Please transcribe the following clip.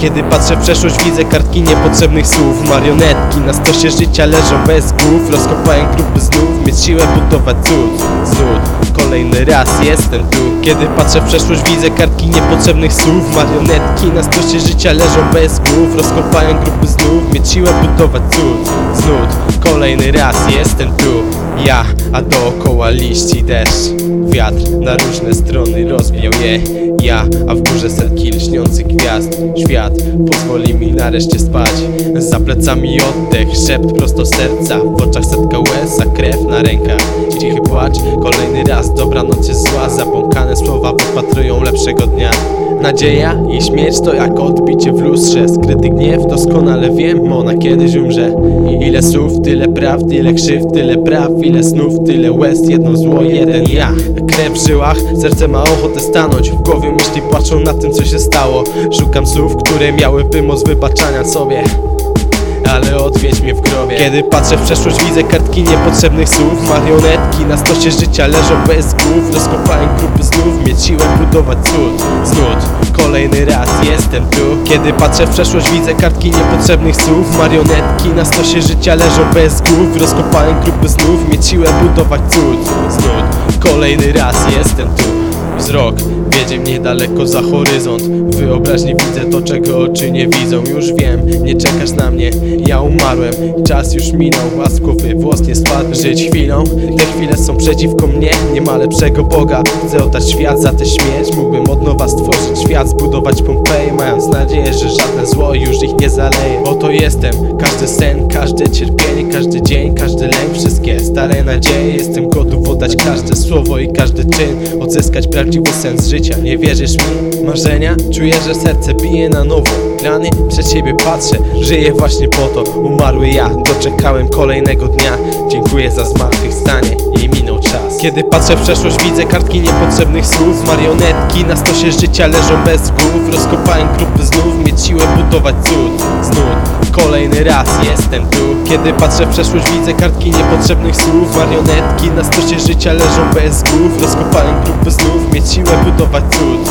Kiedy patrzę w przeszłość widzę kartki niepotrzebnych słów. Marionetki na stosie życia leżą bez głów. Rozkopałem grupy znów, mieć siłę budować cud Cud, kolejny raz jestem tu. Kiedy patrzę w przeszłość widzę kartki niepotrzebnych słów. Marionetki na stosie życia leżą bez głów. Rozkopałem grupy znów, mieć siłę budować cud Cud, kolejny raz jestem tu Ja, a dookoła liści deszcz. Wiatr na różne strony rozwijał je. Ja, a w górze setki lśniących gwiazd. Świat pozwoli mi nareszcie spać. Za plecami oddech, szept prosto serca. W oczach setka łez, a krew na rękach. Cichy płacz, kolejny raz Dobranoc jest zła, zabłąkane słowa Wypatrują lepszego dnia. Nadzieja i śmierć to jak odbicie w lustrze. Skryty gniew, doskonale wiem, ona kiedyś umrze. Ile słów, tyle prawd, ile krzyw, tyle praw Ile snów, tyle łez, jedno zło, jeden ja. Krew w żyłach, serce ma ochotę stanąć. W głowie myśli płaczą na tym co się stało. Szukam słów, które miałyby moc wybaczania sobie. Ale odwiedź mnie w grobie. Kiedy patrzę w przeszłość widzę kartki niepotrzebnych słów. Marionetki na stosie życia leżą bez głów. Rozkopałem grupy znów, mieć siłę budować cud. Cud, kolejny raz jestem tu. Kiedy patrzę w przeszłość widzę kartki niepotrzebnych słów. Marionetki na stosie życia leżą bez głów. Rozkopałem grupy znów, mieć siłę budować cud Cud, kolejny raz jestem tu Wzrok. Wiedzie mnie daleko za horyzont. W Wyobraźni widzę to, czego oczy nie widzą. Już wiem, nie czekasz na mnie. Ja umarłem. Czas już minął. Głowy włos nie spadł. Żyć chwilą, te chwile są przeciwko mnie. Nie ma lepszego Boga. Chcę oddać świat za tę śmierć. Mógłbym od nowa stworzyć świat Zbudować Pompeję Mając nadzieję, że żadne zło już ich nie zaleje. Oto jestem, każdy sen, każde cierpienie Każdy dzień, każdy lęk. Wszystkie stare nadzieje. Jestem gotów oddać każde słowo i każdy czyn. Odzyskać prawdziwy sens życia. Nie wierzysz mi? Marzenia? Czuję, że serce bije na nowo. Plany? Przed siebie patrzę. Żyję właśnie po to. Umarły ja. Doczekałem kolejnego dnia. Dziękuję za zmartwychwstanie czas. Kiedy patrzę w przeszłość widzę kartki niepotrzebnych słów. Marionetki na stosie życia leżą bez głów. Rozkopałem grupy znów Mieć siłę budować cud. Znów. Kolejny raz jestem tu. Kiedy patrzę w przeszłość widzę kartki niepotrzebnych słów. Marionetki na stosie życia leżą bez głów. Rozkopałem grupy znów Mieć siłę budować cud